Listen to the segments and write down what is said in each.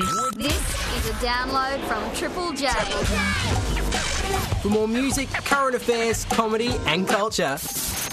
This is a download from Triple J. For more music, current affairs, comedy, and culture,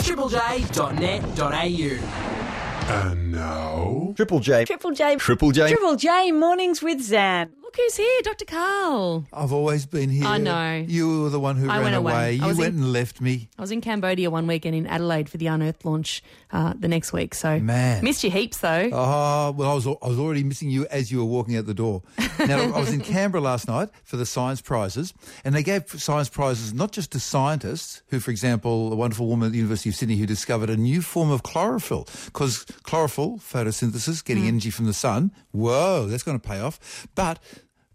triplej.net.au. And now, Triple J. Triple J. Triple J. Triple J mornings with Zan. Look who's here, Dr. Karl. I've always been here. I know. You were the one who I ran went away. I You was went in- and left me. I was in Cambodia one week and in Adelaide for the Unearthed launch uh, the next week. So Man. missed you heaps though. Oh, well, I was, I was already missing you as you were walking out the door. Now, I was in Canberra last night for the science prizes, and they gave science prizes not just to scientists, who, for example, a wonderful woman at the University of Sydney who discovered a new form of chlorophyll, because chlorophyll, photosynthesis, getting Hmm. energy from the sun, whoa, that's going to pay off. But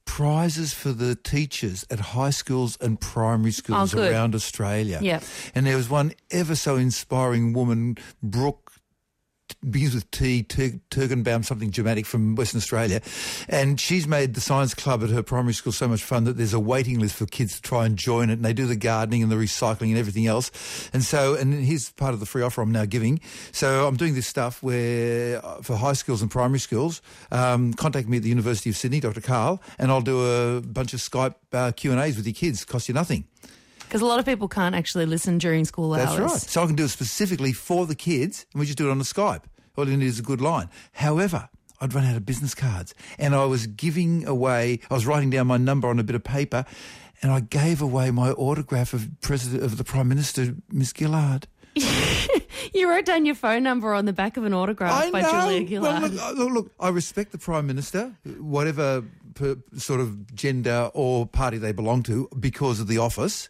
prizes for the teachers at high schools and primary schools Oh, around Australia. Yep. And there was one ever so inspiring woman, Brooke begins with T, Tur- Turgenbaum, something Germanic from Western Australia. And she's made the science club at her primary school so much fun that there's a waiting list for kids to try and join it. And they do the gardening and the recycling and everything else. And so, and here's part of the free offer I'm now giving. So I'm doing this stuff where, uh, for high schools and primary schools, um, contact me at the University of Sydney, Dr. Karl, and I'll do a bunch of Skype uh, Q&As with your kids. Cost you nothing. Because a lot of people can't actually listen during school That's hours. right. So I can do it specifically for the kids, and we just do it on the Skype. All you need is a good line. However, I'd run out of business cards, and I was giving away. I was writing down my number on a bit of paper, and I gave away my autograph of President of the Prime Minister, Miss Gillard. You wrote down your phone number on the back of an autograph I by know. Julia Gillard. Well, look, look, look, I respect the Prime Minister, whatever sort of gender or party they belong to, because of the office.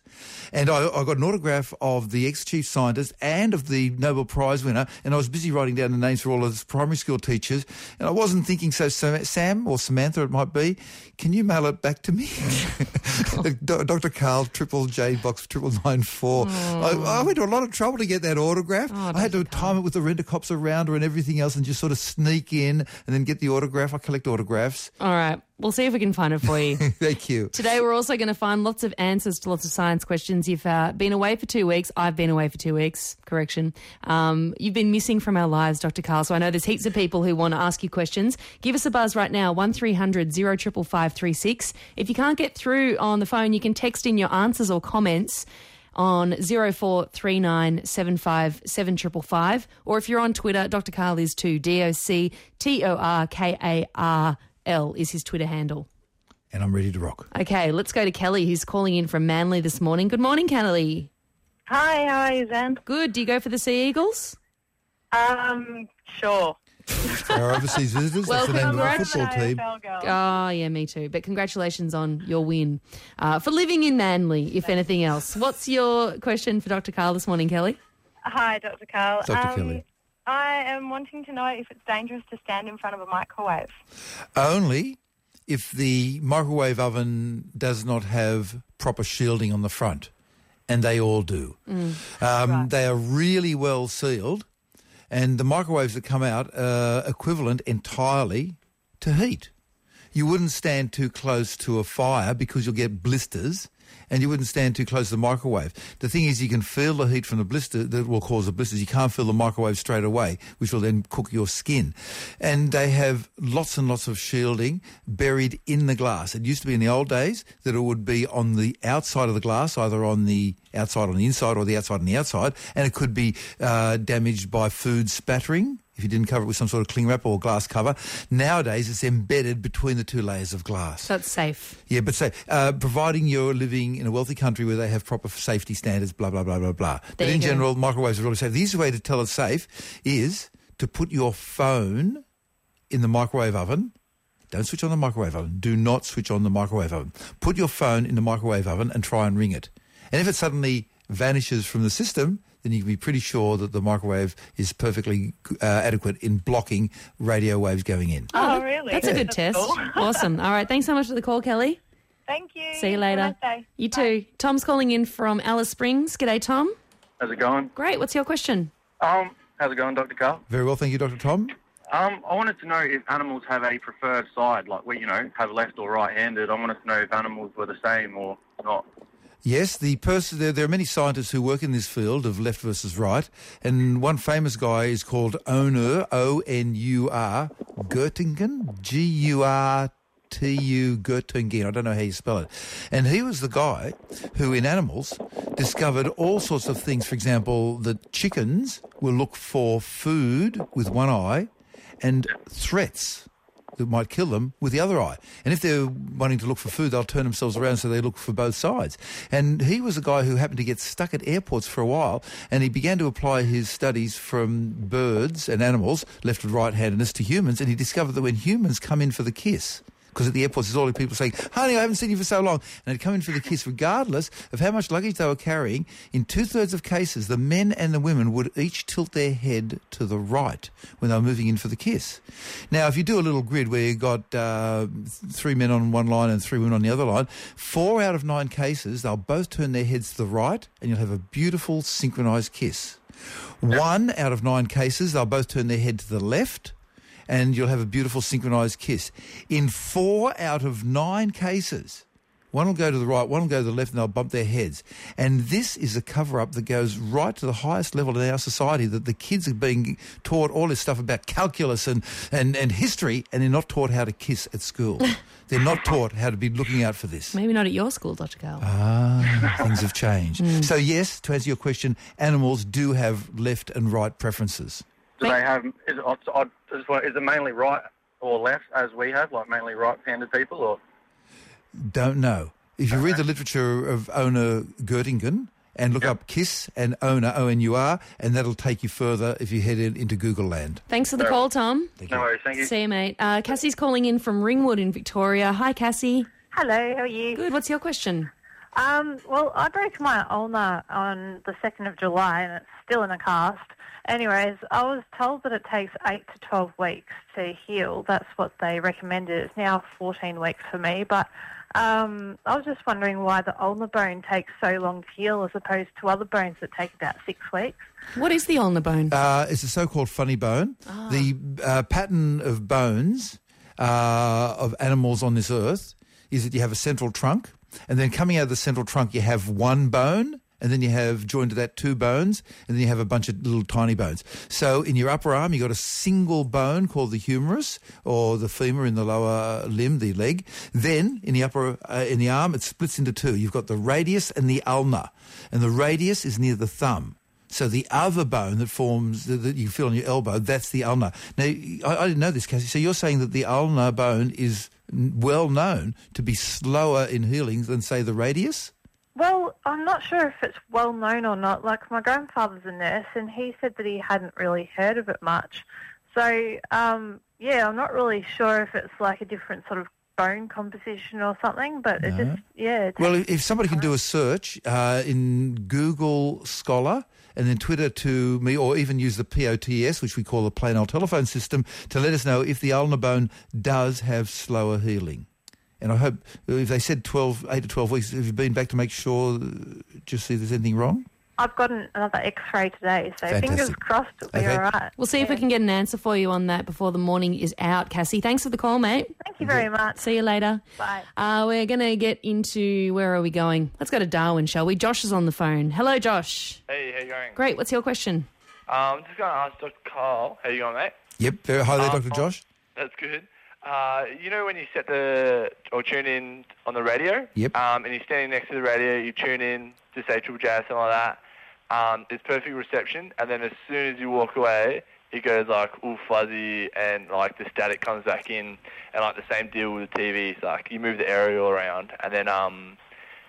And I, I got an autograph of the ex-chief scientist and of the Nobel Prize winner, and I was busy writing down the names for all of the primary school teachers, and I wasn't thinking, so, Sam or Samantha it might be, can you mail it back to me? Dr. Karl, Triple J, Box Triple Nine Four. I, I went to a lot of trouble to get that autograph. Oh, I had to time it with the renter cops around her and everything else, and just sort of sneak in and then get the autograph. I collect autographs. All right. We'll see if we can find it for you. Thank you. Today, we're also going to find lots of answers to lots of science questions. You've uh, been away for two weeks. I've been away for two weeks. Correction. Um, you've been missing from our lives, Dr. Karl. So I know there's heaps of people who want to ask you questions. Give us a buzz right now, 1300 055536. If you can't get through on the phone, you can text in your answers or comments on 0439 75 Or if you're on Twitter, Dr. Karl is too. D O C T O R K A R L is his Twitter handle. And I'm ready to rock. Okay, let's go to Kelly, who's calling in from Manly this morning. Good morning, Kelly. Hi, how are you, Zan? Good. Do you go for the Sea Eagles? Um, sure. Our overseas visitors, Well, that's the name of our football team. AFL girl. Oh, yeah, me too. But congratulations on your win uh, for living in Manly, if anything else. What's your question for Dr. Karl this morning, Kelly? Hi, Dr. Karl. Dr. Um, Kelly. I am wanting to know if it's dangerous to stand in front of a microwave. Only if the microwave oven does not have proper shielding on the front, and they all do. Um, They are really well sealed, and the microwaves that come out are equivalent entirely to heat. You wouldn't stand too close to a fire because you'll get blisters, and you wouldn't stand too close to the microwave. The thing is, you can feel the heat from the blister that will cause the blisters. You can't feel the microwave straight away, which will then cook your skin. And they have lots and lots of shielding buried in the glass. It used to be in the old days that it would be on the outside of the glass, either on the outside on the inside or the outside on the outside, and it could be uh, damaged by food spattering if you didn't cover it with some sort of cling wrap or glass cover. Nowadays, it's embedded between the two layers of glass. That's safe. Yeah, but say, uh, providing you're living in a wealthy country where they have proper safety standards, blah, blah, blah, blah, blah. But There you in go. general, microwaves are really safe. The easiest way to tell it's safe is to put your phone in the microwave oven. Don't switch on the microwave oven. Do not switch on the microwave oven. Put your phone in the microwave oven and try and ring it. And if it suddenly vanishes from the system, then you can be pretty sure that the microwave is perfectly uh, adequate in blocking radio waves going in. Oh, really? That's a good test. cool. awesome. All right. Thanks so much for the call, Kelly. Thank you. See you later. nice day. You too. Tom's calling in from Alice Springs. G'day, Tom. How's it going? Great. What's your question? Um, how's it going, Dr. Karl? Very well, thank you, Dr. Tom. Um, I wanted to know if animals have a preferred side, like we, you know, have left or right-handed. I wanted to know if animals were the same or not. Yes, the person there, there are many scientists who work in this field of left versus right, and one famous guy is called Onur O N U R Güntürkün G U R T-U Güntürkün. I don't know how you spell it. And he was the guy who, in animals, discovered all sorts of things. For example, that chickens will look for food with one eye and threats that might kill them with the other eye. And if they're wanting to look for food, they'll turn themselves around so they look for both sides. And he was a guy who happened to get stuck at airports for a while, and he began to apply his studies from birds and animals, left and right handedness, to humans, and he discovered that when humans come in for the kiss, because at the airports there's all the people saying, honey, I haven't seen you for so long. And they'd come in for the kiss regardless of how much luggage they were carrying. In two-thirds of cases, the men and the women would each tilt their head to the right when they were moving in for the kiss. Now, if you do a little grid where you've got uh, three men on one line and three women on the other line, four out of nine cases, they'll both turn their heads to the right and you'll have a beautiful synchronized kiss. One out of nine cases, they'll both turn their head to the left and you'll have a beautiful synchronized kiss. In four out of nine cases, one will go to the right, one will go to the left, and they'll bump their heads. And this is a cover-up that goes right to the highest level in our society, that the kids are being taught all this stuff about calculus and, and, and history, and they're not taught how to kiss at school. they're not taught how to be looking out for this. Maybe not at your school, Dr. Karl. Ah, things have changed. So yes, to answer your question, animals do have left and right preferences. Do they have? Is it, I just is it mainly right or left as we have, like mainly right-handed people, or Don't know. If you read the literature of Ona Güntürkün and look up KISS and Ona, O-N-U-R, and that'll take you further if you head in, into Google land. Thanks for the call, Tom. no worries? Thank you. See you, mate. Uh, Cassie's calling in from Ringwood in Victoria. Hi, Cassie. Hello, how are you? Good. What's your question? Um, well, I broke my ulna on the 2nd of July and it's still in a cast. Anyways, I was told that it takes 8 to 12 weeks to heal. That's what they recommended. It's now 14 weeks for me, but um, I was just wondering why the ulnar bone takes so long to heal as opposed to other bones that take about six weeks. What is the ulnar bone? Uh, it's a so-called funny bone. The uh, pattern of bones uh, of animals on this earth is that you have a central trunk, and then coming out of the central trunk you have one bone, and then you have joined to that two bones, and then you have a bunch of little tiny bones. So in your upper arm, you've got a single bone called the humerus, or the femur in the lower limb, the leg. Then in the upper, uh, in the arm, it splits into two. You've got the radius and the ulna, and the radius is near the thumb. So the other bone that forms that you feel on your elbow, that's the ulna. Now, I, I didn't know this, Cassie. So you're saying that the ulnar bone is well known to be slower in healing than, say, the radius? Well, I'm not sure if it's well known or not. Like, my grandfather's a nurse and he said that he hadn't really heard of it much. So, um, yeah, I'm not really sure if it's like a different sort of bone composition or something, but it just, yeah. It Well, if somebody can do a search uh, in Google Scholar and then Twitter to me, or even use the POTS, which we call the plain old telephone system, to let us know if the ulnar bone does have slower healing. And I hope if they said 12, 8 to 12 weeks, have you been back to make sure, uh, just see if there's anything wrong? I've got another X-ray today, so fingers crossed it'll be Okay. all right. We'll see if we can get an answer for you on that before the morning is out, Cassie. Thanks for the call, mate. Thank you very much. See you later. Bye. Uh, we're going to get into where are we going? Let's go to Darwin, shall we? Josh is on the phone. Hello, Josh. Hey, how you going? Great. What's your question? Um, I'm just going to ask Dr. Karl. How you going, mate? Yep. Very hi there, Uh, Dr. Josh. That's good. Uh, you know when you set the or tune in on the radio? Yep. Um, and you're standing next to the radio, you tune in to say Triple J, something like that. Um, it's perfect reception, and then as soon as you walk away, it goes like all fuzzy, and like the static comes back in, and like the same deal with the TV. It's like you move the aerial around, and then um,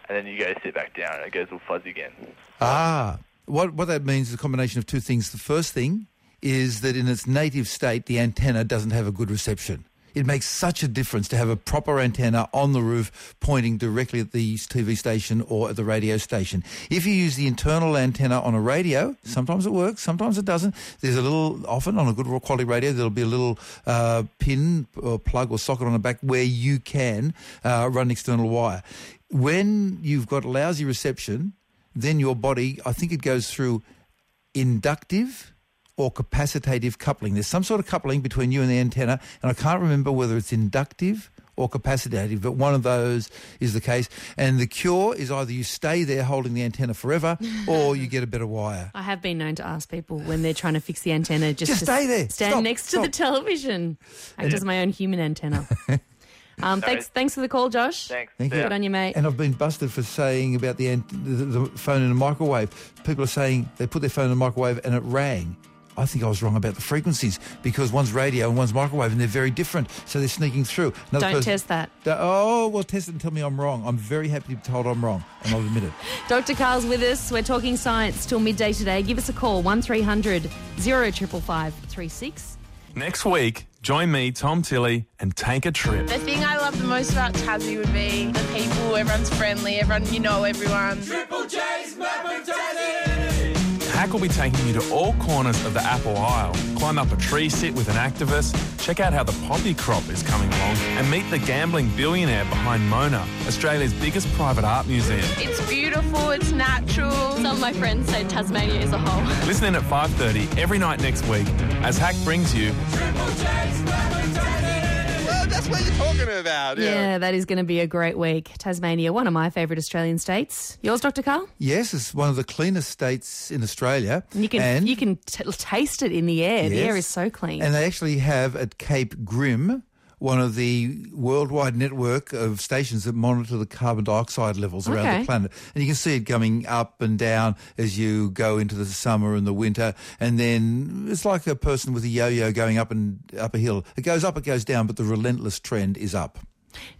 and then you go sit back down, and it goes all fuzzy again. Ah, what what that means is a combination of two things. The first thing is that in its native state, the antenna doesn't have a good reception. It makes such a difference to have a proper antenna on the roof pointing directly at the TV station or at the radio station. If you use the internal antenna on a radio, sometimes it works, sometimes it doesn't. There's a little, often on a good quality radio, there'll be a little uh, pin or plug or socket on the back where you can uh, run external wire. When you've got lousy reception, then your body, I think it goes through inductive or capacitative coupling. There's some sort of coupling between you and the antenna, and I can't remember whether it's inductive or capacitative, but one of those is the case. And the cure is either you stay there holding the antenna forever or you get a better wire. I have been known to ask people when they're trying to fix the antenna just, Just to stay there. stand Stop. next to the television. Act as my own human antenna. Um, thanks, thanks for the call, Josh. Thanks. Thank you. ya. Good on you, mate. And I've been busted for saying about the, ant- the, the phone in a microwave. People are saying they put their phone in a microwave and it rang. I think I was wrong about the frequencies because one's radio and one's microwave and they're very different. So they're sneaking through. Another Don't person- test that. Oh, well, test it and tell me I'm wrong. I'm very happy to be told I'm wrong, and I'll admit it. Dr. Karl's with us. We're talking science till midday today. Give us a call, 1300 055536. Next week, join me, Tom Tilley, and take a trip. The thing I love the most about Tassie would be the people. Everyone's friendly. Everyone, you know everyone. Hack will be taking you to all corners of the Apple Isle. Climb up a tree sit with an activist, check out how the poppy crop is coming along, and meet the gambling billionaire behind Mona, Australia's biggest private art museum. It's beautiful. It's natural. Some of my friends say Tasmania is a whole. Listen in at 5.30 every night next week as Hack brings you Well, that's what you're talking about. Yeah, that is going to be a great week. Tasmania, one of my favourite Australian states. Yours, Dr. Karl? Yes, it's one of the cleanest states in Australia. And you can and, you can t- taste it in the air. The air is so clean. And they actually have at Cape Grim one of the worldwide network of stations that monitor the carbon dioxide levels around Okay. the planet. And you can see it coming up and down as you go into the summer and the winter. And then it's like a person with a yo-yo going up and up a hill. It goes up, it goes down, but the relentless trend is up.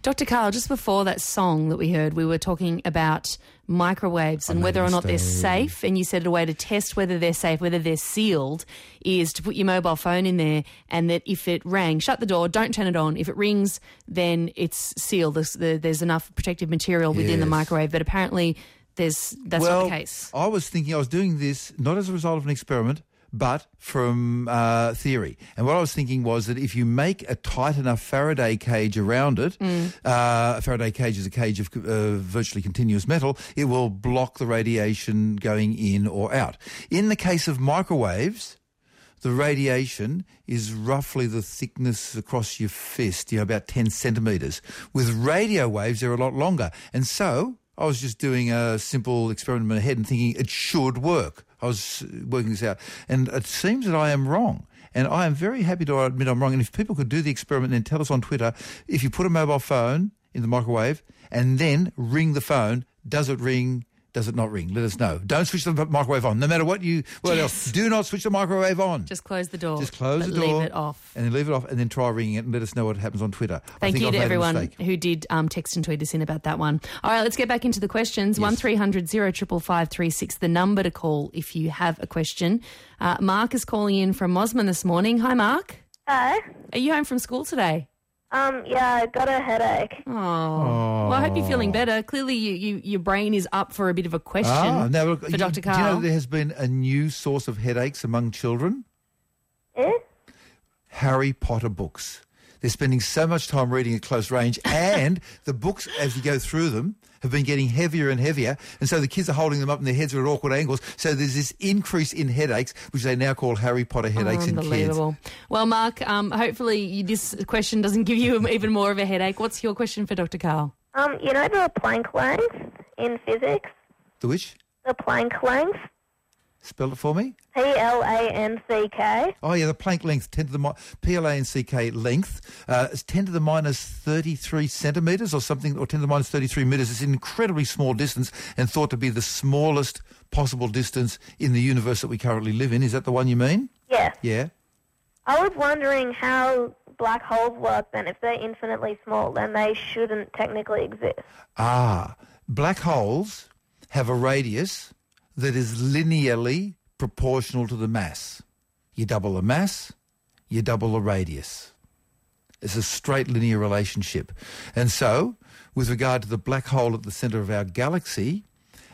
Dr. Karl, just before that song that we heard, we were talking about microwaves and whether or not they're safe. And you said a way to test whether they're safe, whether they're sealed, is to put your mobile phone in there and that if it rang, shut the door, don't turn it on. If it rings, then it's sealed. There's, there's enough protective material within the microwave. But apparently, there's that's well, not the case. I was thinking I was doing this not as a result of an experiment, but from uh, theory. And what I was thinking was that if you make a tight enough Faraday cage around it, Mm. uh, a Faraday cage is a cage of uh, virtually continuous metal, it will block the radiation going in or out. In the case of microwaves, the radiation is roughly the thickness across your fist, you know, about 10 centimetres. With radio waves, they're a lot longer. And so I was just doing a simple experiment in my head and thinking it should work. I was working this out. And it seems that I am wrong. And I am very happy to admit I'm wrong. And if people could do the experiment and tell us on Twitter, if you put a mobile phone in the microwave and then ring the phone, does it ring? Does it not ring? Let us know. Don't switch the microwave on. No matter what you, what else, do not switch the microwave on. Just close the door. Just close but the door. And leave it off. And then leave it off and then try ringing it and let us know what happens on Twitter. I Thank think you I've to everyone who did um, text and tweet us in about that one. All right, let's get back into the questions. One three hundred zero triple five three six. The number to call if you have a question. Uh, Mark is calling in from Mosman this morning. Hi, Mark. Hi. Are you home from school today? Um, yeah, I got a headache. Oh, well, I hope you're feeling better. Clearly, you, you your brain is up for a bit of a question Ah, now look, for you- Dr. Do you know Karl. there has been a new source of headaches among children? Eh? Harry Potter books. They're spending so much time reading at close range, and the books, as you go through them, have been getting heavier and heavier, and so the kids are holding them up, and their heads are at awkward angles. So there's this increase in headaches, which they now call Harry Potter headaches in kids. Unbelievable. Well, Mark, um, hopefully you, this question doesn't give you even more of a headache. What's your question for Dr. Karl? Um, you know the Planck length in physics? The which? The Planck length? Spell it for me. P L A N C K. Oh yeah, the Planck length, ten to the mi- P L A N C K length, uh, is ten to the minus thirty three centimeters or something, or ten to the minus thirty three meters. It's an incredibly small distance and thought to be the smallest possible distance in the universe that we currently live in. Is that the one you mean? Yes. Yeah. I was wondering how black holes work then. If they're infinitely small, then they shouldn't technically exist. Ah, black holes have a radius that is linearly proportional to the mass. You double the mass, you double the radius. It's a straight linear relationship. And so, with regard to the black hole at the center of our galaxy,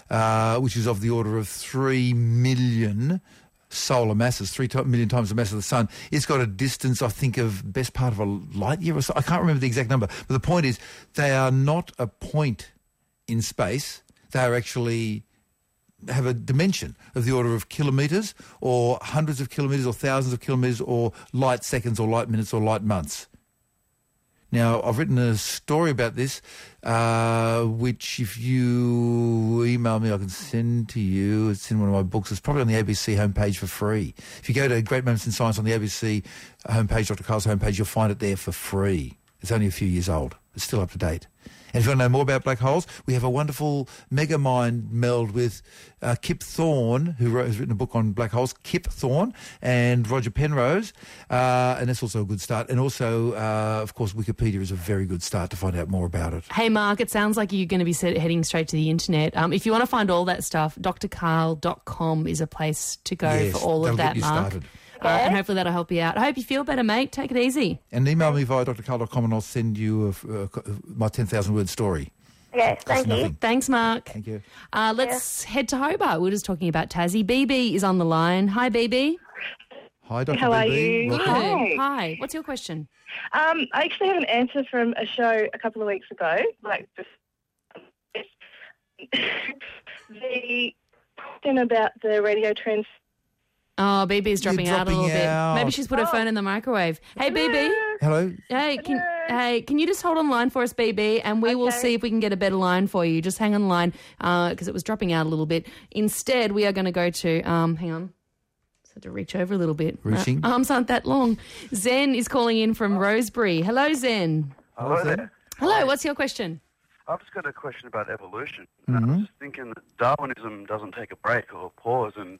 uh, which is of the order of 3 million solar masses, 3 million times the mass of the sun, it's got a distance, I think, of best part of a light year or so. I can't remember the exact number. But the point is, they are not a point in space. They are actually have a dimension of the order of kilometres or hundreds of kilometres or thousands of kilometres or light seconds or light minutes or light months. Now, I've written a story about this, uh, which if you email me, I can send to you. It's in one of my books. It's probably on the ABC homepage for free. If you go to Great Moments in Science on the ABC homepage, Dr. Karl's homepage, you'll find it there for free. It's only a few years old. It's still up to date. And if you want to know more about black holes, we have a wonderful mega mind meld with uh, Kip Thorne, who wrote, has written a book on black holes, Kip Thorne, and Roger Penrose, uh, and that's also a good start. And also, uh, of course, Wikipedia is a very good start to find out more about it. Hey, Mark, it sounds like you're going to be set, heading straight to the internet. Um, if you want to find all that stuff, drkarl.com is a place to go Yes, for all of you Mark. started. Uh, and hopefully that'll help you out. I hope you feel better, mate. Take it easy. And email me via drkarl.com and I'll send you a f- uh, co- my 10,000 word story. Okay, Costs nothing. Thanks, Mark. Thank you. Uh, let's head to Hobart. We We're just talking about Tassie. BB is on the line. Hi, BB. Hi, Dr. How are you? Good. Welcome. Hi. What's your question? Um, I actually have an answer from a show a couple of weeks ago. Like just the question about the radio trends. Oh, BB's dropping out a little out. bit. Maybe she's put her phone in the microwave. Hey, BB. Hello? Hey, can hey, can you just hold on the line for us, BB, and we will see if we can get a better line for you. Just hang on the line because it was dropping out a little bit. Instead, we are going to go to um, hang on. Just had to reach over a little bit. Reaching. Uh, arms aren't that long. Zen is calling in from Rosebery. Hello, Zen. Hello there. Hello. What's your question? I've just got a question about evolution. Mm-hmm. And I was just thinking that Darwinism doesn't take a break or pause, and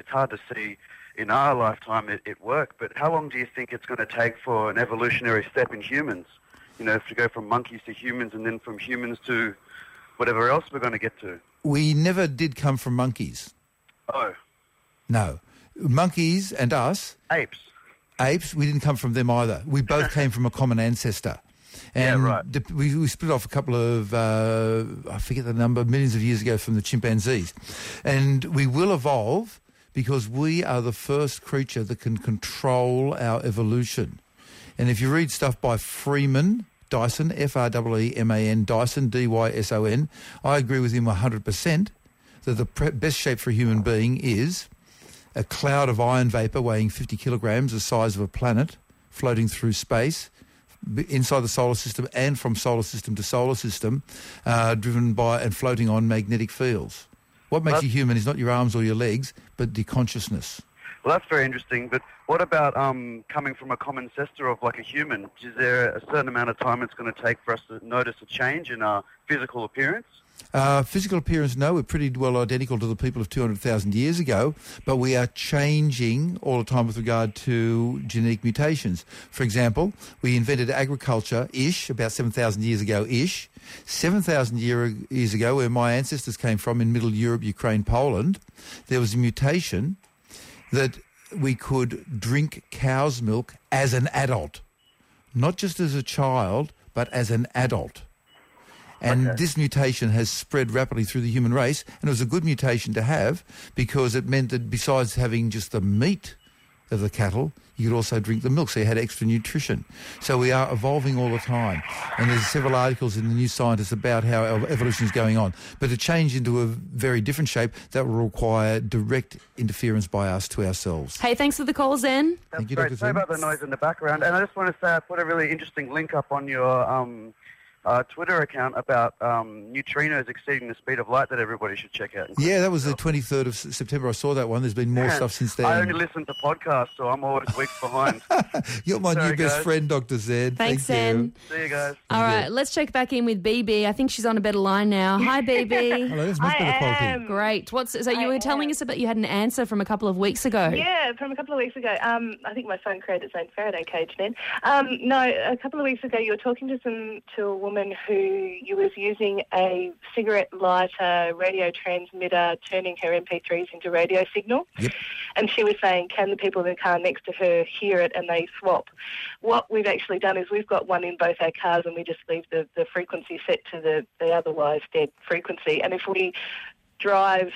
it's hard to see in our lifetime it, it work. But how long do you think it's going to take for an evolutionary step in humans? You know, to go from monkeys to humans, and then from humans to whatever else we're going to get to. We never did come from monkeys. Oh, No. Monkeys and us, apes. apes, we didn't come from them either. We both came from a common ancestor. And Yeah, right. we, we split off a couple of, uh, I forget the number, millions of years ago from the chimpanzees. And we will evolve because we are the first creature that can control our evolution. And if you read stuff by Freeman, Dyson, F-R-E-E-M-A-N, Dyson, D-Y-S-O-N, I agree with him 100% that the best shape for a human being is a cloud of iron vapour weighing 50 kilograms, the size of a planet, floating through space, inside the solar system and from solar system to solar system, uh, driven by and floating on magnetic fields. What makes Well- you human is not your arms or your legs, but the consciousness. Well, that's very interesting. But what about um, coming from a common ancestor of like a human? Is there a certain amount of time it's going to take for us to notice a change in our physical appearance? Uh, physical appearance, no, we're pretty well identical to the people of 200,000 years ago, but we are changing all the time with regard to genetic mutations. For example, we invented agriculture-ish about 7,000 years ago-ish. 7,000 year, years ago, where my ancestors came from in Middle Europe, Ukraine, Poland, there was a mutation that we could drink cow's milk as an adult. Not just as a child, but as an adult. And this mutation has spread rapidly through the human race, and it was a good mutation to have because it meant that besides having just the meat of the cattle, you could also drink the milk, so you had extra nutrition. So we are evolving all the time, and there's several articles in the New Scientist about how our evolution is going on. But to change into a very different shape, that will require direct interference by us to ourselves. Hey, thanks for the call, Zen. Thank you, Great. Dr. Sorry about the noise in the background. And I just want to say I put a really interesting link up on your um, uh, Twitter account about um, neutrinos exceeding the speed of light that everybody should check out. Yeah, that was the 23rd of S- September. I saw that one. There's been more Man, stuff since then. I only listen to podcasts, so I'm always weeks behind. You're my Sorry, new best guys. friend, Dr. Zed. Thanks, Thank you. See you guys. All right, let's check back in with BB. I think she's on a better line now. Hi, BB. Hello, that's much better quality. Great. What's so you were telling us about you had an answer from a couple of weeks ago. Yeah, from a couple of weeks ago. Um, I think my phone created its own Faraday cage then. Um, no, a couple of weeks ago you were talking to some to a woman who was using a cigarette lighter radio transmitter, turning her MP3s into radio signal. Yep. And she was saying, can the people in the car next to her hear it and they swap? What we've actually done is we've got one in both our cars and we just leave the, the frequency set to the, the otherwise dead frequency. And if we drive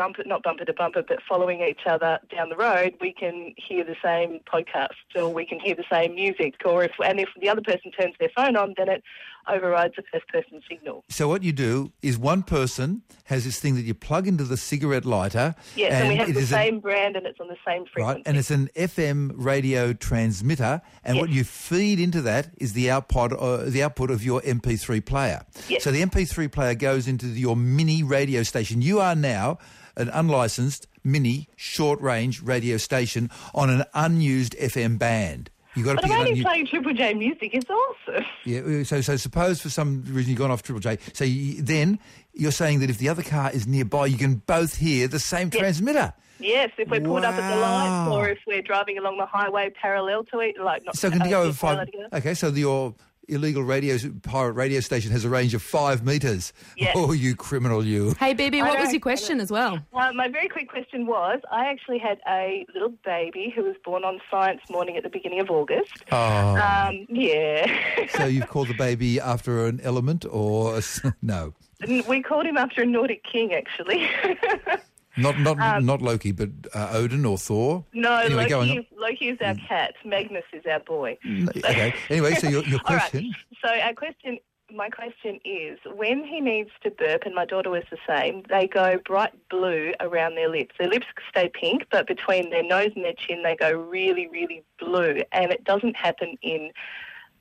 bumper, not bumper to bumper, but following each other down the road, we can hear the same podcast or we can hear the same music. Or if and if the other person turns their phone on, then it overrides the first person signal. So what you do is one person has this thing that you plug into the cigarette lighter. Yes, and, we have the an- same brand and it's on the same frequency. Right, and it's an FM radio transmitter, and what you feed into that is the output, uh, the output of your MP3 player. Yes. So the MP3 player goes into your mini radio station. You are now an unlicensed mini short-range radio station on an unused FM band. You got to But I'm only playing Triple J music. It's awesome. yeah. So so suppose for some reason you've gone off Triple J. So you, then you're saying that if the other car is nearby, you can both hear the same transmitter. Yes, if we're pulled up at the lights or if we're driving along the highway parallel to it, like not So can you uh, go over five? Okay, so the, your illegal radio pirate radio station has a range of five meters. Yes. Oh, you criminal, you! Hey, BB, what was your question as well? Uh, my very quick question was I actually had a little baby who was born on Science Morning at the beginning of August. Oh. Um, yeah. so you've called the baby after an element, or no? We called him after a Nordic king, actually. Not not Um, not Loki, but uh, Odin or Thor. no, Anyway, going. Loki, Loki is our cat. Magnus is our boy. Okay. Anyway, so your, your right. question. So our question, my question is, when he needs to burp, and my daughter was the same, they go bright blue around their lips. Their lips stay pink, but between their nose and their chin, they go really, really blue, and it doesn't happen in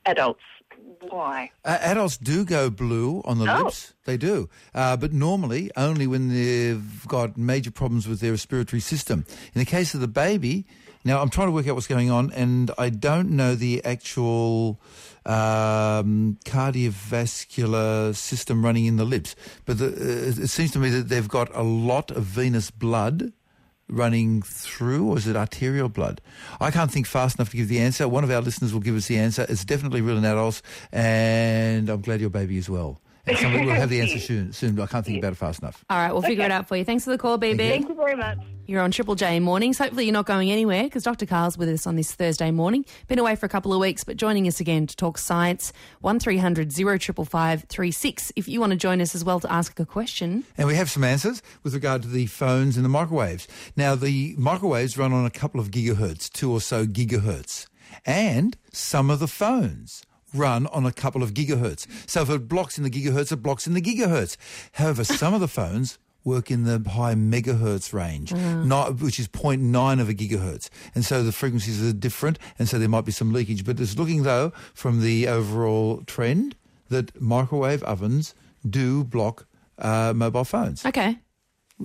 adults. Why? Uh, adults do go blue on the Oh. lips. They do. Uh, but normally only when they've got major problems with their respiratory system. In the case of the baby, now I'm trying to work out what's going on, and I don't know the actual um, cardiovascular system running in the lips. But the, uh, it seems to me that they've got a lot of venous blood running through, or is it arterial blood? I can't think fast enough to give the answer. One of our listeners will give us the answer. It's definitely real in adults, and I'm glad your baby is well. And somebody will have the answer soon, soon, but I can't think about it fast enough. All right, we'll figure it out for you. Thanks for the call, BB. Thank you very much. You're on Triple J mornings. Hopefully, you're not going anywhere because Dr. Karl's with us on this Thursday morning. Been away for a couple of weeks, but joining us again to talk science. One 36 If you want to join us as well to ask a question, And we have some answers with regard to the phones and the microwaves. Now, the microwaves run on a couple of gigahertz, two or so gigahertz. And some of the phones run on a couple of gigahertz. So if it blocks in the gigahertz, it blocks in the gigahertz. However, some of the phones work in the high megahertz range, not, which is 0.9 of a gigahertz. And so the frequencies are different, and so there might be some leakage. But it's looking, though, from the overall trend, that microwave ovens do block uh, mobile phones. okay.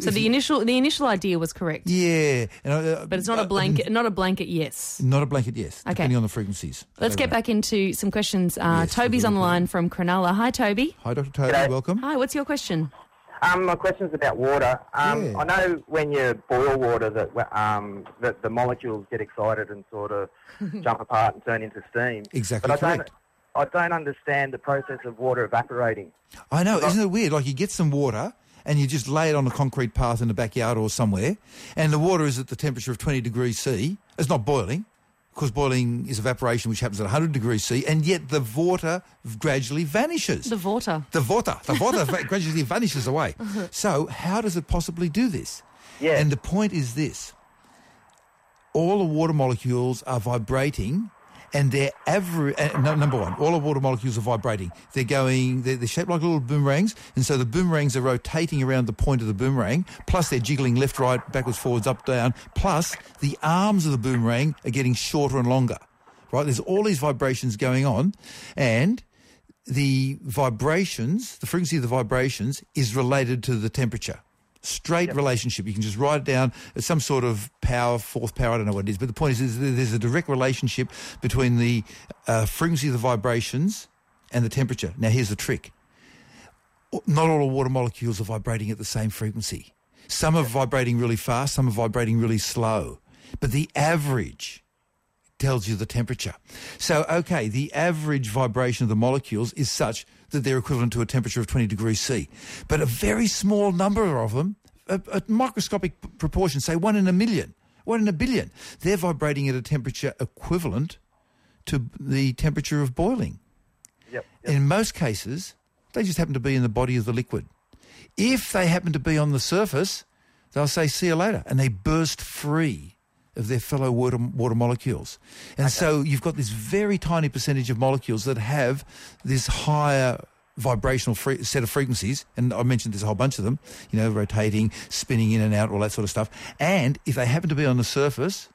So the initial the initial idea was correct, Yeah. And, uh, but it's not a uh, blanket not a blanket yes. Not a blanket, yes, Okay. depending on the frequencies. Let's get back into some questions. Uh, Toby's on the line from Cronulla. Hi, Toby. Hi, Dr. Toby. G'day. Welcome. Hi. What's your question? Um, my question's about water. Um, Yeah. I know when you boil water that um, that the molecules get excited and sort of jump apart and turn into steam. Exactly but I correct. don't, I don't understand the process of water evaporating. I know, isn't it weird? Like you get some water and you just lay it on a concrete path in the backyard or somewhere, and the water is at the temperature of 20 degrees C. It's not boiling, because boiling is evaporation, which happens at 100 degrees C, and yet the water gradually vanishes. The water. The water. The water gradually vanishes away. Uh-huh. So how does it possibly do this? Yeah. And the point is this. All the water molecules are vibrating and they're average. Uh, no, number one, all the water molecules are vibrating. They're going, they're, they're shaped like little boomerangs, and so the boomerangs are rotating around the point of the boomerang, plus they're jiggling left, right, backwards, forwards, up, down, plus the arms of the boomerang are getting shorter and longer. Right? There's all these vibrations going on, and the vibrations, the frequency of the vibrations is related to the temperature. Straight relationship. You can just write it down. It's some sort of power, fourth power. I don't know what it is. But the point is, is there's a direct relationship between the uh, frequency of the vibrations and the temperature. Now, here's the trick. Not all water molecules are vibrating at the same frequency. Some are vibrating really fast, some are vibrating really slow. But the average tells you the temperature. So, okay, the average vibration of the molecules is such that they're equivalent to a temperature of 20 degrees C. But a very small number of them, a, a microscopic proportion, say one in a million, one in a billion, they're vibrating at a temperature equivalent to the temperature of boiling. Yep. In most cases, they just happen to be in the body of the liquid. If they happen to be on the surface, they'll say, see you later, and they burst free of their fellow water, water molecules. And so you've got this very tiny percentage of molecules that have this higher vibrational fre- set of frequencies, and I mentioned there's a whole bunch of them, you know, rotating, spinning in and out, all that sort of stuff. And if they happen to be on the surface,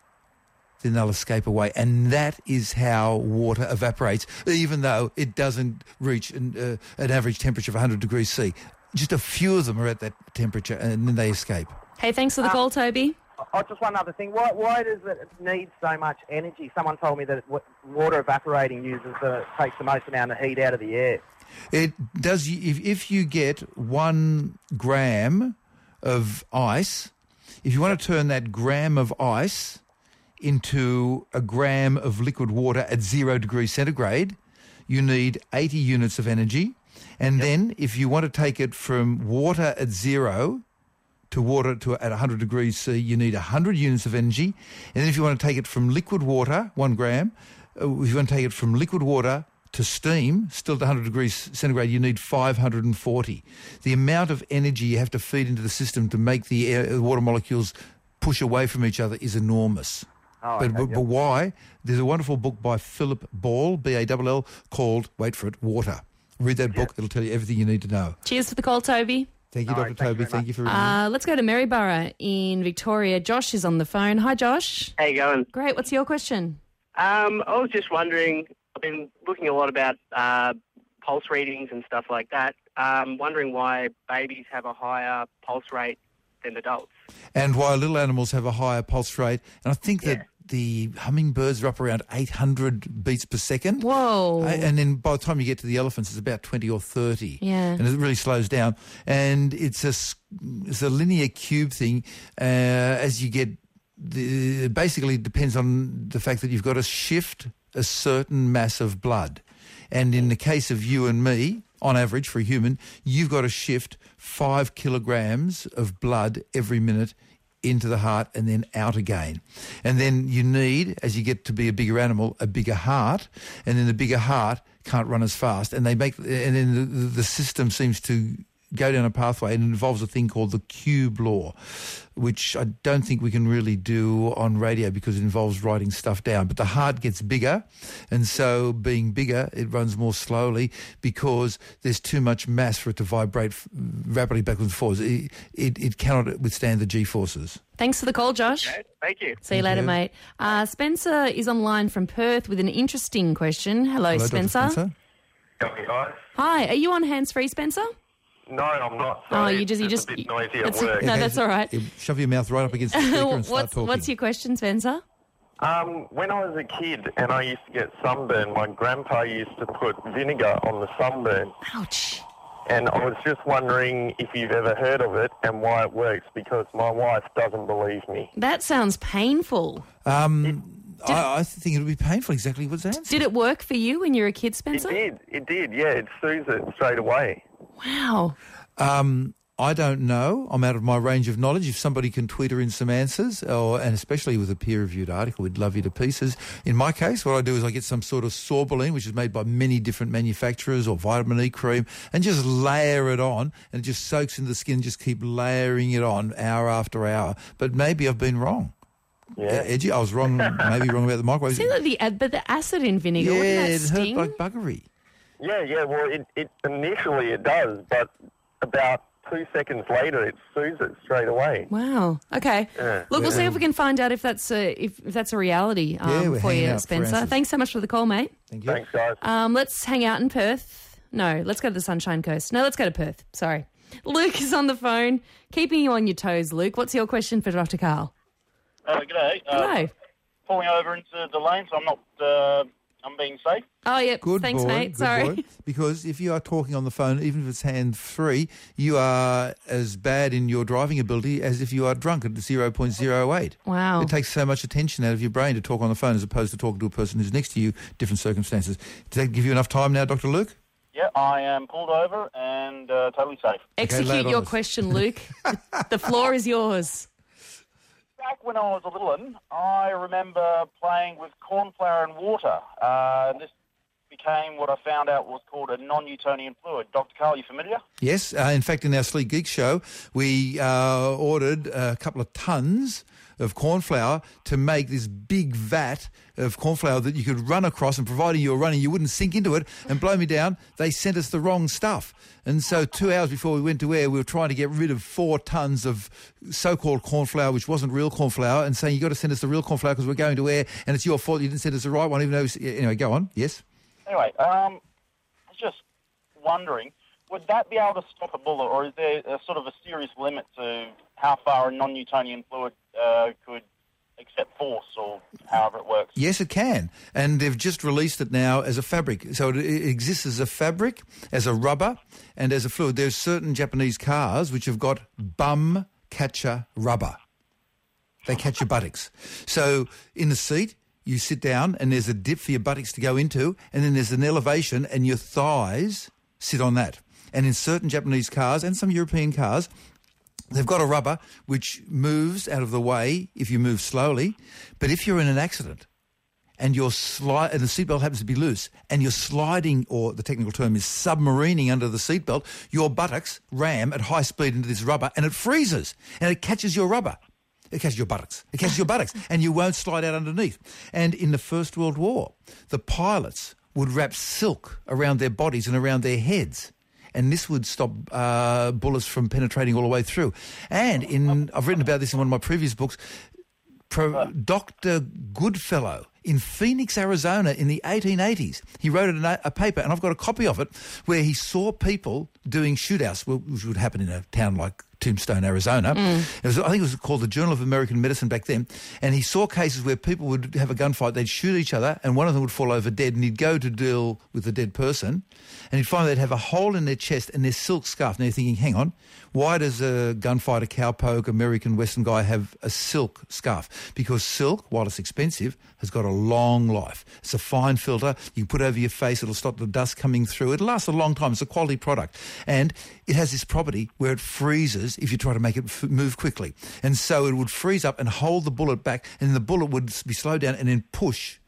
then they'll escape away. And that is how water evaporates, even though it doesn't reach an, uh, an average temperature of 100 degrees C. Just a few of them are at that temperature, and then they escape. Hey, thanks for the call, Toby. Oh, just one other thing. Why, why does it need so much energy? Someone told me that water evaporating uses the, takes the most amount of heat out of the air. It does. If if you get one gram of ice, if you want to turn that gram of ice into a gram of liquid water at zero degrees centigrade, you need 80 units of energy. And then if you want to take it from water at zero to water to at 100 degrees C, you need 100 units of energy. And then if you want to take it from liquid water, one gram, uh, if you want to take it from liquid water to steam, still at 100 degrees centigrade, you need 540. The amount of energy you have to feed into the system to make the, air, the water molecules push away from each other is enormous. Oh, but, okay, but, yep. but why? There's a wonderful book by Philip Ball, B-A-L-L, called, wait for it, Water. Read that book. It'll tell you everything you need to know. Cheers for the call, Toby. Thank you, Dr. Toby. Thank you for ringing. Uh, let's go to Maryborough in Victoria. Josh is on the phone. Hi, Josh. How you going? Great. What's your question? Um, I was just wondering. I've been looking a lot about uh, pulse readings and stuff like that. Um, wondering why babies have a higher pulse rate than adults. and why little animals have a higher pulse rate. And I think that the hummingbirds are up around 800 beats per second. Whoa. And then by the time you get to the elephants, it's about 20 or 30. Yeah. And it really slows down. And it's a, s- it's a linear cube thing uh, as you get... The, it basically depends on the fact that you've got to shift a certain mass of blood. And in the case of you and me, on average for a human, you've got to shift five kilograms of blood every minute into the heart and then out again. And then you need, as you get to be a bigger animal, a bigger heart, and then the bigger heart can't run as fast. And they make, and then the, the system seems to go down a pathway and it involves a thing called the cube law, which I don't think we can really do on radio because it involves writing stuff down. But the heart gets bigger, and so being bigger, it runs more slowly because there's too much mass for it to vibrate f- rapidly backwards and forwards. It, it, it cannot withstand the G-forces. Thanks for the call, Josh. Thank you. See you later, you. mate. Uh, Spencer is online from Perth with an interesting question. Hello, Hello, Dr. Spencer. Spencer. Hi, are you on hands free, Spencer? No, I'm not. Oh, you just- you just- a bit noisy at that's- work. no, that's all right. You Shove your mouth right up against the speaker and start what's, talking. what's your question, Spencer? Um, when I was a kid and I used to get sunburn, my grandpa used to put vinegar on the sunburn. Ouch. And I was just wondering if you've ever heard of it and why it works because my wife doesn't believe me. That sounds painful. Um, I, I think it would be painful. Exactly what's the answer. Did it work for you when you were a kid, Spencer? It did, it did, yeah, it soothes it straight away. Wow. Um, I don't know. I'm out of my range of knowledge. If somebody can Twitter in some answers, or and especially with a peer-reviewed article, we'd love you to pieces. In my case, what I do is I get some sort of sorbolene, which is made by many different manufacturers, or vitamin E cream, and just layer it on, and it just soaks into the skin. Just keep layering it on hour after hour. But maybe I've been wrong. Yeah. Edgy. I was wrong. maybe wrong about the microwave. Seems like the, uh, but the acid in vinegar, yeah, wouldn't that it sting? hurt like buggery. Yeah, yeah, well, it, it initially it does, but about two seconds later it soothes it straight away. Wow. Okay. Yeah. Look, we'll see if we can find out if that's a, if, if that's a reality um, Yeah, we're for you, out for Spencer. answers. Thanks so much for the call, mate. Thank you. Thanks, guys. Um, let's hang out in Perth. No, let's go to the Sunshine Coast. No, let's go to Perth. Sorry. Luke is on the phone, keeping you on your toes. Luke, what's your question for Dr. Karl? Uh, g'day. Uh, Hello. Pulling over into the lane, so I'm not. Uh, I'm being safe. Oh, yeah. Good Thanks, boy, mate. good Sorry. boy. Because if you are talking on the phone, even if it's hand free, you are as bad in your driving ability as if you are drunk at 0.08. Wow. It takes so much attention out of your brain to talk on the phone as opposed to talking to a person who's next to you, different circumstances. Does that give you enough time now, Dr. Luke? Yeah, I am pulled over and uh, totally safe. Execute lay it on your question, Luke. the floor is yours. Back when I was a little one, I remember playing with corn flour and water. Uh, and this became what I found out was called a non-Newtonian fluid. Dr. Karl, you familiar? Yes. Uh, in fact, in our Sleek Geek show, we uh, ordered a couple of tons of corn flour to make this big vat of corn flour that you could run across, and providing you were running, you wouldn't sink into it. And blow me down, they sent us the wrong stuff. And so, two hours before we went to air, we were trying to get rid of four tons of so-called corn flour, which wasn't real corn flour, and saying you've got to send us the real corn flour because we're going to air, and it's your fault you didn't send us the right one. Even though, anyway, go on. Yes. Anyway, um, I was just wondering, would that be able to stop a bullet, or is there a sort of a serious limit to how far a non-Newtonian fluid uh, could accept force, or however it works? Yes, it can. And they've just released it now as a fabric. So it, exists as a fabric, as a rubber, and as a fluid. There's certain Japanese cars which have got bum catcher rubber. They catch your buttocks. So in the seat, you sit down and there's a dip for your buttocks to go into, and then there's an elevation and your thighs sit on that. And in certain Japanese cars and some European cars, They've got a rubber which moves out of the way if you move slowly, but if you're in an accident and you're sli- and the seatbelt happens to be loose and you're sliding, or the technical term is submarining under the seatbelt, your buttocks ram at high speed into this rubber and it freezes and it catches your rubber. It catches your buttocks. It catches your buttocks and you won't slide out underneath. And in the First World War, the pilots would wrap silk around their bodies and around their heads and this would stop uh, bullets from penetrating all the way through. And in I've written about this in one of my previous books. Pro, Dr. Goodfellow in Phoenix, Arizona in the 1880s. He wrote a, a, paper, and I've got a copy of it, where he saw people doing shootouts, which would happen in a town like Tombstone, Arizona. Mm. Was, I think it was called the Journal of American Medicine back then. And he saw cases where people would have a gunfight, they'd shoot each other, and one of them would fall over dead, and he'd go to deal with the dead person, and he'd find they'd have a hole in their chest and their silk scarf. And they're thinking, hang on, why does a gunfighter, cowpoke, American Western guy have a silk scarf? Because silk, while it's expensive, has got a long life. It's a fine filter. You put over your face, it'll stop the dust coming through. It lasts a long time. It's a quality product. And it has this property where it freezes if you try to make it move quickly. And so it would freeze up and hold the bullet back, and the bullet would be slowed down and then push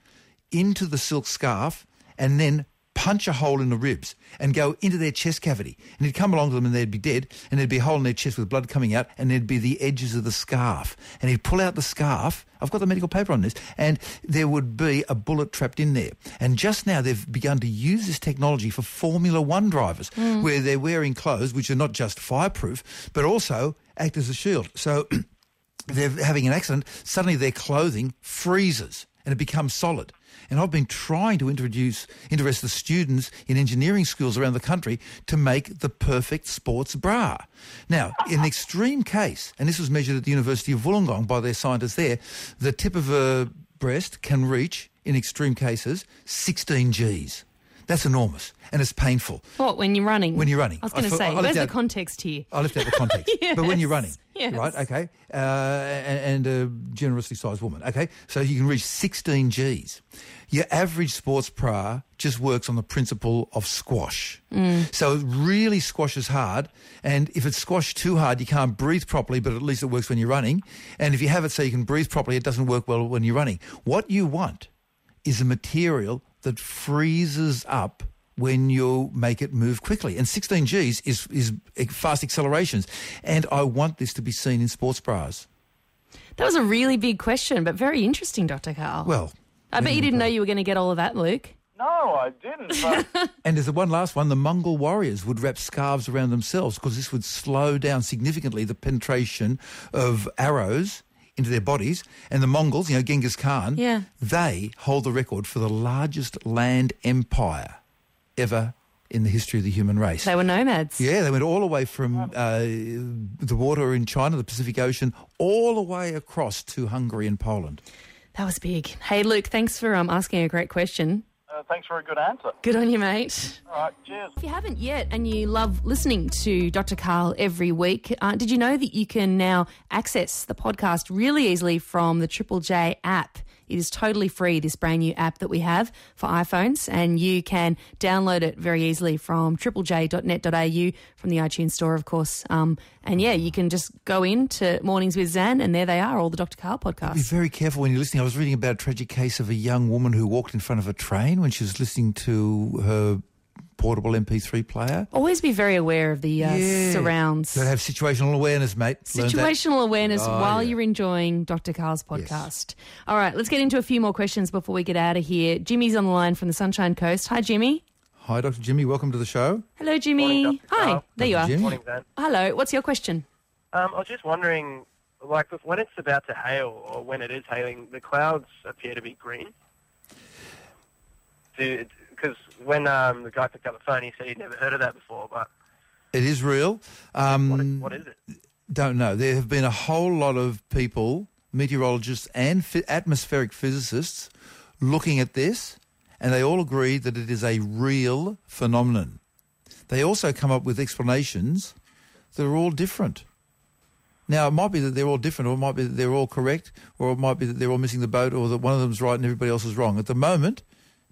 into the silk scarf and then punch a hole in the ribs and go into their chest cavity. And he'd come along to them and they'd be dead, and there'd be a hole in their chest with blood coming out, and there'd be the edges of the scarf. And he'd pull out the scarf. I've got the medical paper on this, and there would be a bullet trapped in there. And just now they've begun to use this technology for Formula One drivers, Mm. where they're wearing clothes which are not just fireproof, but also act as a shield. So they're having an accident, suddenly their clothing freezes and it becomes solid. And I've been trying to introduce, interest the students in engineering schools around the country to make the perfect sports bra. Now, in an extreme case, and this was measured at the University of Wollongong by their scientists there, the tip of a breast can reach, in extreme cases, 16 Gs. That's enormous, and it's painful. What, when you're running? When you're running. I was going to say, I where's the context here? I left out the context. But when you're running, Yes. right? Okay. Uh, and, and a generously sized woman. Okay. So you can reach 16 Gs. Your average sports bra just works on the principle of squash. Mm. So it really squashes hard. And if it's squashed too hard, you can't breathe properly, but at least it works when you're running. And if you have it so you can breathe properly, it doesn't work well when you're running. What you want is a material that freezes up when you make it move quickly. And 16 Gs is, is fast accelerations. And I want this to be seen in sports bras. That was a really big question, but very interesting, Dr. Karl. Well, I bet you didn't know you were going to get all of that, Luke. No, I didn't. But and there's the one last one. The Mongol warriors would wrap scarves around themselves because this would slow down significantly the penetration of arrows into their bodies. And the Mongols, you know, Genghis Khan, Yeah. they hold the record for the largest land empire ever in the history of the human race. They were nomads. Yeah, they went all the way from uh, the water in China, the Pacific Ocean, all the way across to Hungary and Poland. That was big. Hey, Luke, thanks for um, asking a great question. Uh, thanks for a good answer. Good on you, mate. All right, cheers. If you haven't yet and you love listening to Dr. Karl every week, uh, did you know that you can now access the podcast really easily from the Triple J app? It is totally free, this brand new app that we have for iPhones, and you can download it very easily from triplej.net.au from the iTunes store, of course. Um, and yeah, you can just go into Mornings with Zan, and there they are, all the Dr. Karl podcasts. Be very careful when you're listening. I was reading about a tragic case of a young woman who walked in front of a train when she was listening to her portable MP3 player. Always be very aware of the uh, Yeah. surrounds. Got to have situational awareness, mate. Situational awareness Oh, while yeah. you're enjoying Dr. Karl's podcast. All right, let's get into a few more questions before we get out of here. Jimmy's on the line from the Sunshine Coast. Hi, Jimmy. Hi, Dr. Jimmy. Welcome to the show. Hello, Jimmy. Hi. There you are. Jimmy. Morning, Dan. Hello. What's your question? Um, I was just wondering, like, when it's about to hail or when it is hailing, the clouds appear to be green. Because when um, the guy picked up the phone, he said he'd never heard of that before, but It is real. Um, What is it? Don't know. There have been a whole lot of people, meteorologists and atmospheric physicists, looking at this, and they all agree that it is a real phenomenon. They also come up with explanations that are all different. Now, it might be that they're all different, or it might be that they're all correct, or it might be that they're all missing the boat, or that one of them's right and everybody else is wrong. At the moment,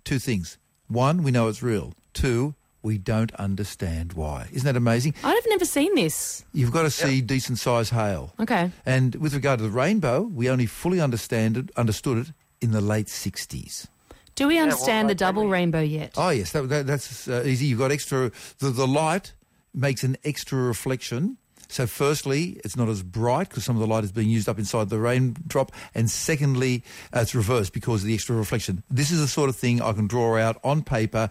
two things. One, we know it's real. Two, we don't understand why. Isn't that amazing? I've never seen this. You've got to see decent size hail. Okay. And with regard to the rainbow, we only fully understand it, understood it in the late 60s. Do we well, understand the like double rainbow yet? Oh, yes, that, that, that's uh, easy. You've got extra, the, the light makes an extra reflection. So, firstly, it's not as bright because some of the light is being used up inside the raindrop. And secondly, uh, it's reversed because of the extra reflection. This is the sort of thing I can draw out on paper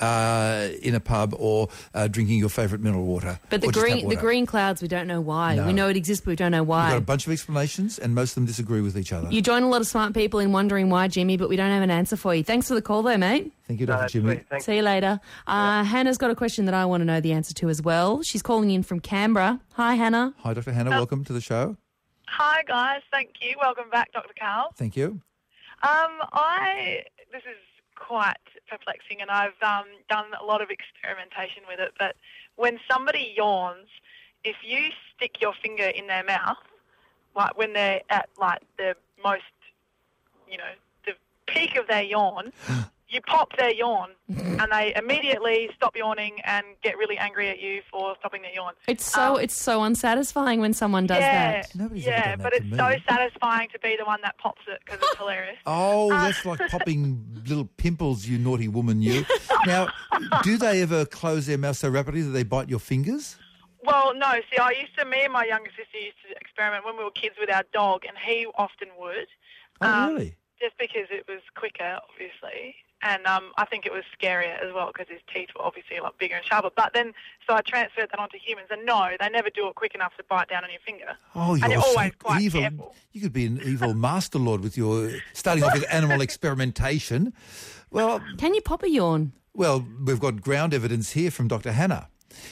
uh, in a pub or uh, drinking your favourite mineral water. But the or just tap green, the green clouds, we don't know why. No. We know it exists, but we don't know why. We've got a bunch of explanations, and most of them disagree with each other. You join a lot of smart people in wondering why, Jimmy, but we don't have an answer for you. Thanks for the call, though, mate. Thank you, Dr. Jimmy. See you later. Uh, Hannah's got a question that I want to know the answer to as well. She's calling in from Canberra. Hi, Hannah. Hi, Dr. Hannah. Welcome to the show. Hi guys, thank you. Welcome back, Dr. Karl. Thank you. Um, I this is quite perplexing, and I've um, done a lot of experimentation with it. But when somebody yawns, if you stick your finger in their mouth, like when they're at like the most, you know, the peak of their yawn, you pop their yawn, and they immediately stop yawning and get really angry at you for stopping their yawn. It's so it's so unsatisfying when someone does Um, yeah, that. yeah, but it's so satisfying to be the one that pops it because it's hilarious. Oh, that's like popping little pimples, you naughty woman, you. now, do they ever close their mouth so rapidly that they bite your fingers? Well, no. See, I used to, me and my younger sister used to experiment when we were kids with our dog, and he often would. Oh, really? Just because it was quicker, obviously. And um, I think it was scarier as well because his teeth were obviously a lot bigger and sharper. But then, so I transferred that onto humans, and no, they never do it quick enough to bite down on your finger. Oh, you're you're so always quite evil. careful. You could be an evil master lord with your starting off with animal experimentation. Well, can you pop a yawn? Well, we've got ground evidence here from Dr. Hannah.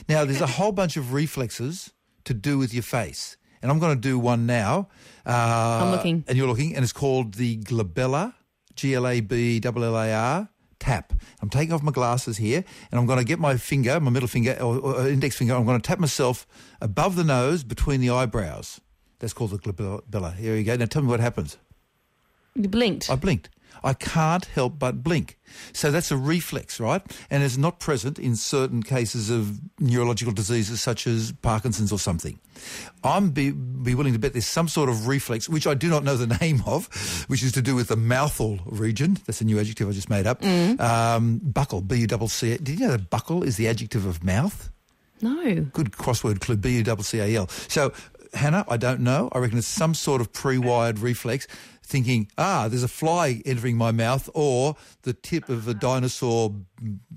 Now, there's a whole bunch of reflexes to do with your face, and I'm going to do one now. Uh, I'm looking. and you're looking, and it's called the glabella, G L A B L L A R. Tap. I'm taking off my glasses here, and I'm going to get my finger, my middle finger or, or index finger. I'm going to tap myself above the nose, between the eyebrows. That's called the glabella. Here you go. Now tell me what happens. You blinked. I blinked. I can't help but blink. So that's a reflex, right? And it's not present in certain cases of neurological diseases such as Parkinson's or something. I'm be, be willing to bet there's some sort of reflex, which I do not know the name of, which is to do with the mouthal region. That's a new adjective I just made up. Um, buccal, B-U-double-C. Did you know that buccal is the adjective of mouth? No. Good crossword clue, B-U-double-C-A-L. So, Hannah, I don't know. I reckon it's some sort of pre-wired reflex thinking, ah, there's a fly entering my mouth or the tip of a dinosaur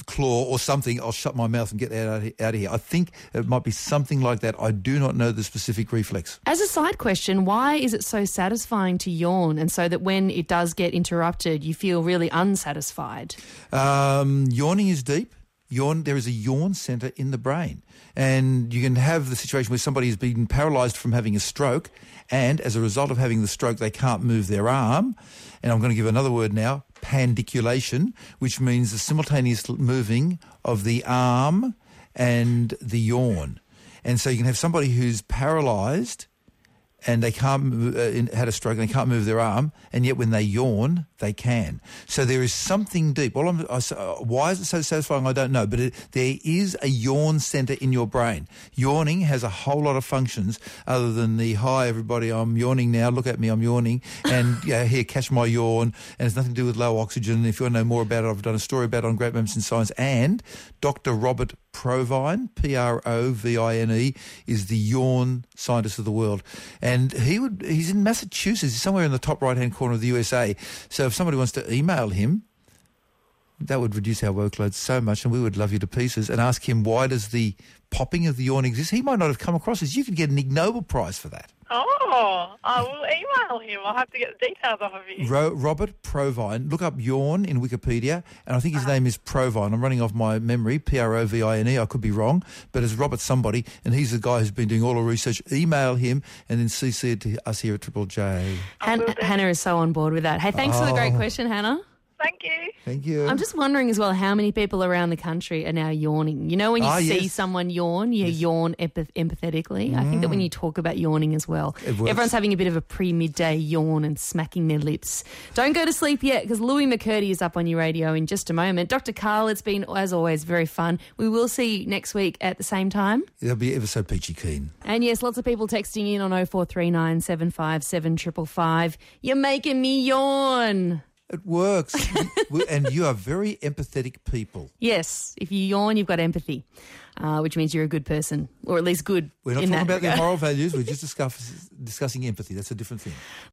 claw or something. I'll shut my mouth and get that out of- here. I think it might be something like that. I do not know the specific reflex. As a side question, why is it so satisfying to yawn and so that when it does get interrupted, you feel really unsatisfied? Um, yawning is deep. Yawn. There is a yawn center in the brain, and you can have the situation where somebody has been paralysed from having a stroke, and as a result of having the stroke, they can't move their arm. And I'm going to give another word now: pandiculation, which means the simultaneous moving of the arm and the yawn. And so you can have somebody who's paralysed and they can't uh, had a stroke and they can't move their arm, and yet when they yawn, they can. So there is something deep. Well, I'm, I, uh, why is it so satisfying? I don't know, but it, there is a yawn center in your brain. Yawning has a whole lot of functions other than the hi everybody, I'm yawning now. Look at me, I'm yawning, and yeah, here catch my yawn. And it's nothing to do with low oxygen. And If you want to know more about it, I've done a story about it on Great Moments in Science. And Dr. Robert Provine, P R O V I N E, is the yawn scientist of the world. And he would he's in Massachusetts, somewhere in the top right hand corner of the USA. So if somebody wants to email him, that would reduce our workload so much and we would love you to pieces and ask him why does the popping of the yawn exist? He might not have come across this. You could get an Ig Nobel Prize for that. Oh, I will email him. I'll have to get the details off of you. Ro- Robert Provine. Look up yawn in Wikipedia, and I think his uh-huh. name is Provine. I'm running off my memory, P R O V I N E. I could be wrong, but it's Robert somebody, and he's the guy who's been doing all the research. Email him and then CC it to us here at Triple J. Han- Hannah is so on board with that. Hey, thanks for the great Oh. question, Hannah. Thank you. Thank you. I'm just wondering as well how many people around the country are now yawning. You know, when you Ah, see yes. someone yawn, you yawn empath- empathetically. I think that when you talk about yawning as well, It works. everyone's having a bit of a pre midday yawn and smacking their lips. Don't go to sleep yet because Lewi McKirdy is up on your radio in just a moment. Dr. Karl, it's been, as always, very fun. We will see you next week at the same time. They'll be ever so peachy keen. And yes, lots of people texting in on 0439 757 555. You're making me yawn. It works. And you are very empathetic people. Yes, if you yawn, you've got empathy, uh, which means you're a good person, or at least good. We're not in talking about their moral values. We're just discuss, discussing empathy. That's a different thing.